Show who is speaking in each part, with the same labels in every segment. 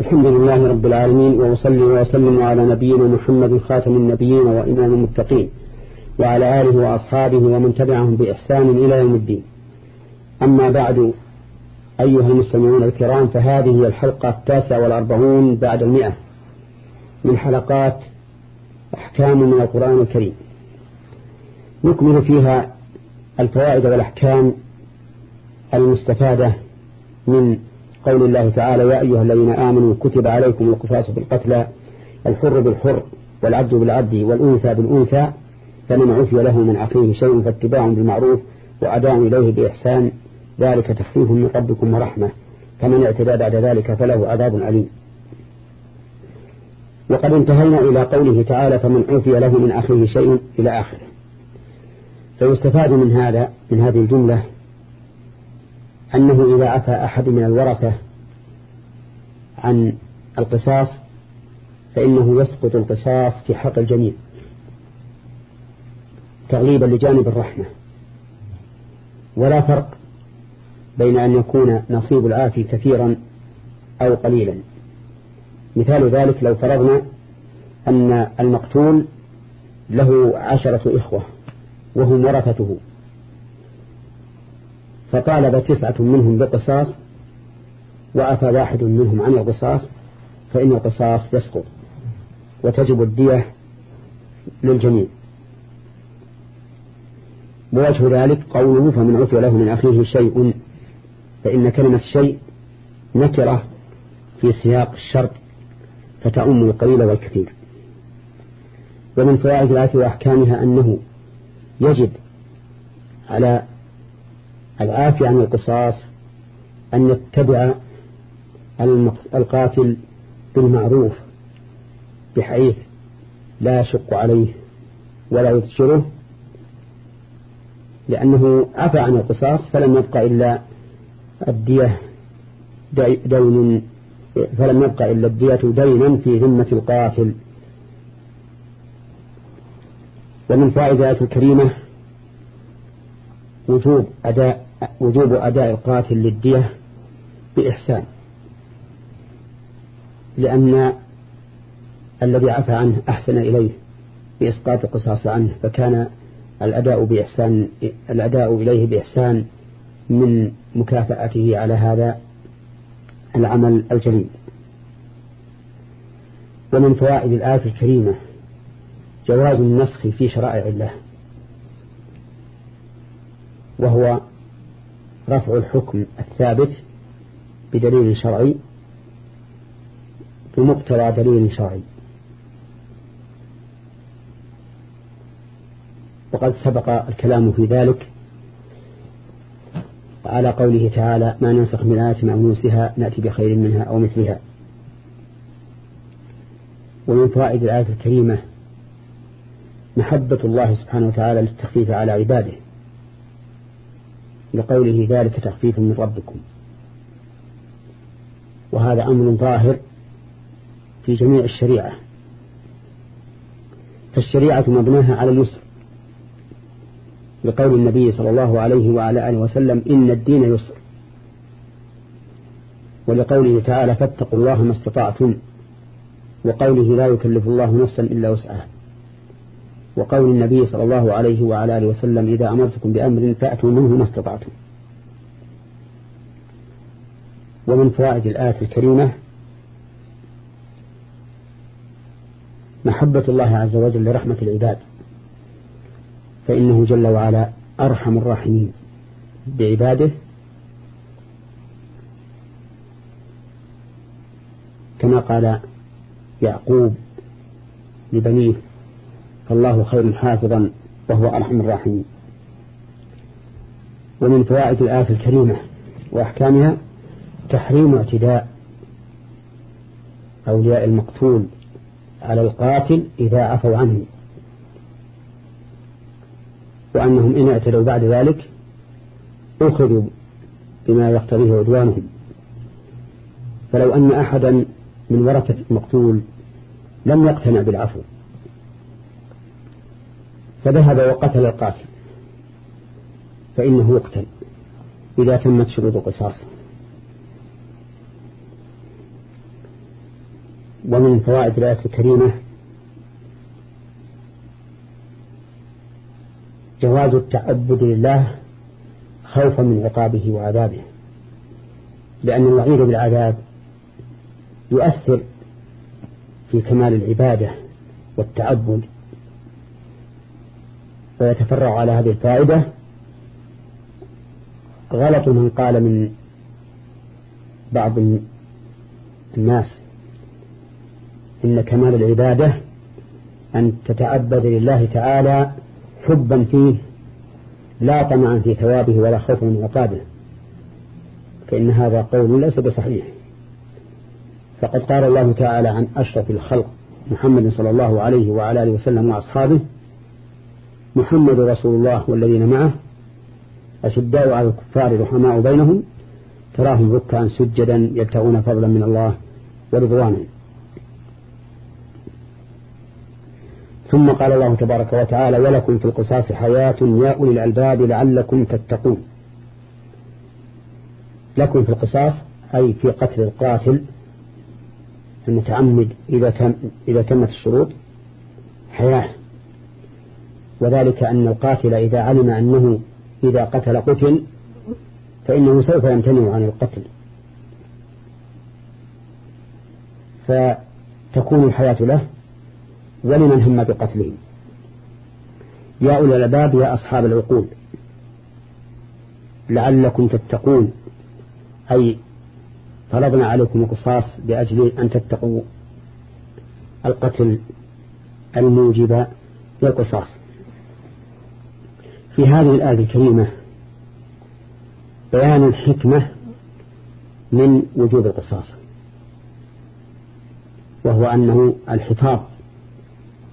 Speaker 1: الحمد لله رب العالمين وأصلي وأسلم على نبينا محمد خاتم النبيين وإمام المتقين وعلى آله وأصحابه ومن تبعهم بإحسان إلى يوم الدين. أما بعد أيها المستمعون الكرام فهذه هي الحلقة التاسعة والأربعون بعد المئة من حلقات أحكام من القرآن الكريم. نكمل فيها الفوائد والأحكام المستفادة من قول الله تعالى يا أيها الذين آمنوا كتب عليكم القصاص بالقتلى الحر بالحر والعبد بالعبد والأنثى بالأنثى فمن عفي له من أخيه شيء فاتباع بالمعروف وأداء إليه بإحسان ذلك تخفيف من ربكم ورحمة فمن اعتدى بعد ذلك فله عذاب أليم. وقد انتهينا إلى قوله تعالى فمن عفي له من أخيه شيء إلى آخره. فيستفاد من هذا من هذه الجملة أنه إذا عفى أحد من الورثة عن القصاص فإنه يسقط القصاص في حق الجميع تغليبا لجانب الرحمة. ولا فرق بين أن يكون نصيب العافي كثيرا أو قليلا. مثال ذلك لو فرضنا أن المقتول له عشرة إخوة وهم ورثته فطالب تسعة منهم بقصاص وأفى واحد منهم عن القصاص فإن القصاص يسقط وتجب الدية للجميع. ووجه ذلك قوله فمن عفي له من أخيه شيء فإن كلمة شيء نكرة في سياق الشرط فتعم القليل والكثير. ومن فوائد الآية وأحكامها أنه يجب على العافية عن القصاص أن يتبع القاتل بالمعروف بحيث لا يشق عليه ولا يذكره لأنه عفى عن القصاص فلم يبقى إلا الدية دين فلم يبقى إلا الدية دينا في ذمة القاتل. ومن فائدة الكريمة وجوب أداء وجوب أداء القاتل للدية بإحسان. لأن الذي عفى عنه أحسن إليه بإسقاط القصاص عنه فكان الأداء بإحسان الأداء إليه بإحسان من مكافأته على هذا العمل الجليل. ومن فوائد الآية الكريمة جواز النسخ في شرائع الله وهو رفع الحكم الثابت بدليل شرعي بمقتضى دليل شرعي. وقد سبق الكلام في ذلك. على قوله تعالى ما ننسخ من آية أو ننسها نأتي بخير منها أو مثلها. ومن فوائد الآية الكريمة محبة الله سبحانه وتعالى للتخفيف على عباده. لقوله ذلك تخفيف من ربكم. وهذا أمر ظاهر. في جميع الشريعة. فالشريعة مبناها على اليسر. لقول النبي صلى الله عليه وعلى آله وسلم إن الدين يسر. ولقوله تعالى فاتقوا الله ما استطعتم. وقوله لا يكلف الله نفسا إلا وسعها. وقول النبي صلى الله عليه وعلى آله وسلم إذا أمرتكم بأمر فأتوا منه ما استطعتم. ومن فوائد الآية الكريمة محبة الله عز وجل لرحمة العباد. فإنه جل وعلا أرحم الراحمين بعباده. كما قال يعقوب لبنيه فالله خير حافظا وهو أرحم الراحمين. ومن فوائد الآية الكريمة وأحكامها تحريم اعتداء أولياء المقتول على القاتل إذا عفوا عنه. وأنهم إن اعتدوا بعد ذلك أخذوا بما يقتضيه عدوانهم. فلو أن أحدا من ورثة المقتول لم يقتنع بالعفو فذهب وقتل القاتل فإنه يقتل إذا تمت شروط قصاص ومن فوائد الآية الكريمة جواز التعبد لله خوفا من عقابه وعذابه لأن الوعيد بالعذاب يؤثر في كمال العبادة والتعبد ويتفرع على هذه الفائدة. غلط من قال من بعض الناس إن كمال العبادة أن تتعبد لله تعالى حبا فيه لا طمعا في ثوابه ولا خوفا من عقابه فإن هذا قول ليس بصحيح. فقد قال الله تعالى عن أشرف الخلق محمد صلى الله عليه وعلى آله وسلم وأصحابه محمد رسول الله والذين معه أشداء على الكفار رحماء بينهم تراهم ركعا سجدا يبتغون فضلا من الله ورضوانا. ثم قال الله تبارك وتعالى ولكم في القصاص حياة يا أولي الألباب لعلكم تتقون. لكم في القصاص أي في قتل القاتل المتعمد إذا, تم إذا تمت الشروط حياة. وذلك أن القاتل إذا علم أنه إذا قتل قتل فإنه سوف يمتنع عن القتل. فتكون الحياة له ولمن هم بقتله يا أولي الألباب يا أصحاب العقول لعلكم تتقون. أي فرضنا عليكم القصاص بأجل أن تتقوا. القتل الموجب للقصاص. في هذه الآية الكريمة بيان الحكمة من وجوب القصاص وهو أنه الحفاظ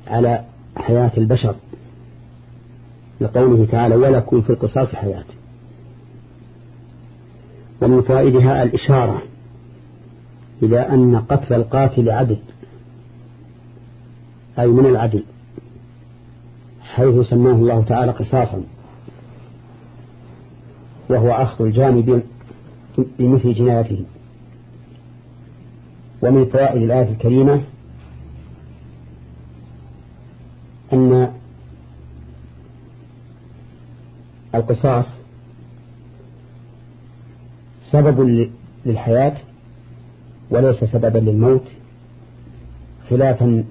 Speaker 1: على حياة البشر لقوله تعالى ولكم في القصاص حياة ومن فوائدها الإشارة إلى أن قتل القاتل عدل أي من العدل حيث سماه الله تعالى قصاصا وهو أخذ الجانب بمثل جنايته. ومن فوائد الآية الكريمة القصاص سبب للحياة وليس سببا للموت خلافا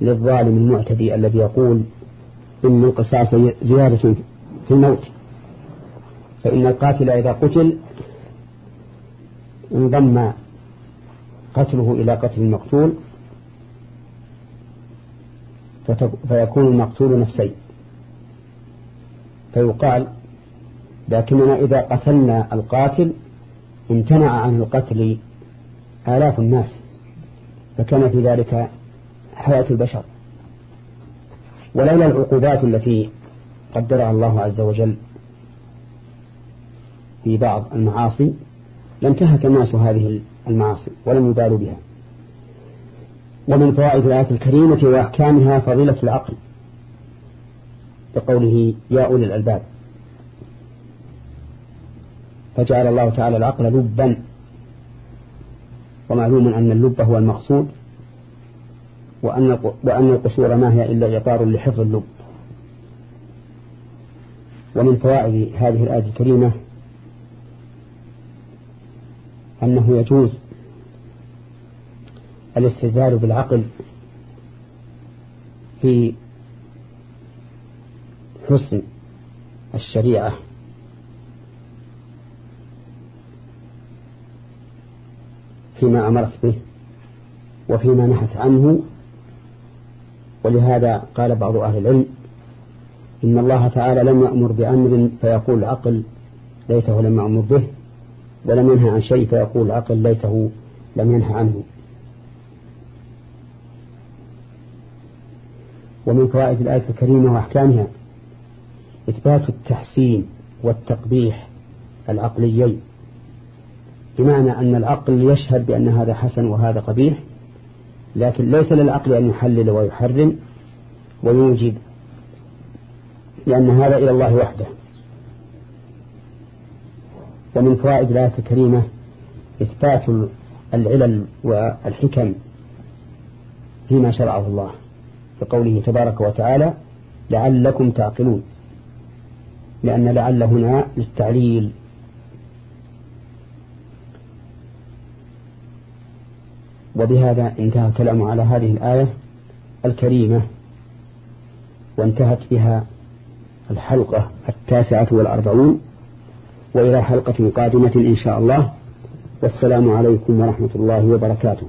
Speaker 1: للظالم المعتدي الذي يقول إن القصاص زيادة في الموت. فإن القاتل إذا قتل انضم قتله إلى قتل المقتول فيكون المقتول نفسين. فيقال لكننا إذا قتلنا القاتل امتنع عن القتل آلاف الناس فكان في ذلك حياة البشر. ولولا العقوبات التي قدرها الله عز وجل في بعض المعاصي لانتهك الناس هذه المعاصي ولم يبالوا بها. ومن فوائد الآية الكريمة وأحكامها فضيلة العقل. بقوله يا أولي الألباب. فجعل الله تعالى العقل لبا. ومعلوم أن اللب هو المقصود. وأن وأن القصور ما هي إلا إطار لحفظ اللب. ومن فوائد هذه الآية الكريمة أنه يجوز الاستدلال بالعقل في حسن الشريعة. فيما أمرت به وفيما نهت عنه. ولهذا قال بعض أهل العلم إن الله تعالى لم يأمر بأمر فيقول العقل ليته لم يأمر به ولم ينهى عن شيء فيقول العقل ليته لم ينهى عنه. ومن فوائد الآية الكريمة وأحكامها إثبات التحسين والتقبيح العقليين بمعنى أن العقل يشهد بأن هذا حسن وهذا قبيح لكن ليس للعقل أن يحلل ويحرم ويوجب لأن هذا إلى الله وحده. ومن فوائد الآية الكريمة إثبات العلل والحكم فيما شرعه الله بقوله تبارك وتعالى لعلكم تعقلون لأن لعل هنا للتعليل. وبهذا انتهى الكلام على هذه الآية الكريمة وانتهت بها الحلقة التاسعة والأربعون وإلى حلقة قادمة إن شاء الله. والسلام عليكم ورحمة الله وبركاته.